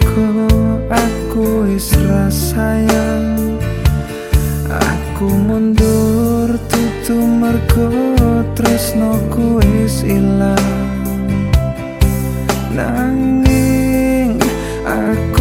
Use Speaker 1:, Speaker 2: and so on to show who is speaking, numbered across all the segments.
Speaker 1: Mergo aku isra sayang. Aku mundur tutu mergo Tresno ku is ilang. Nanging aku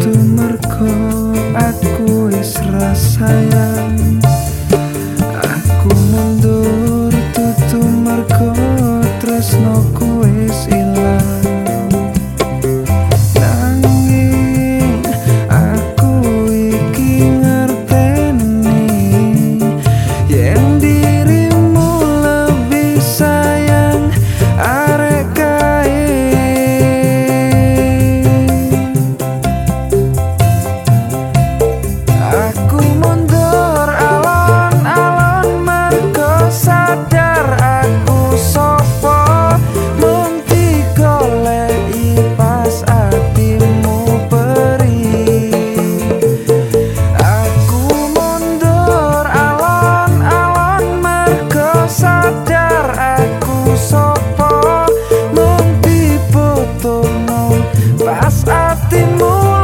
Speaker 1: itu merko aku is sayang aku mundur tutup merko tresno ku is. Pas hatimu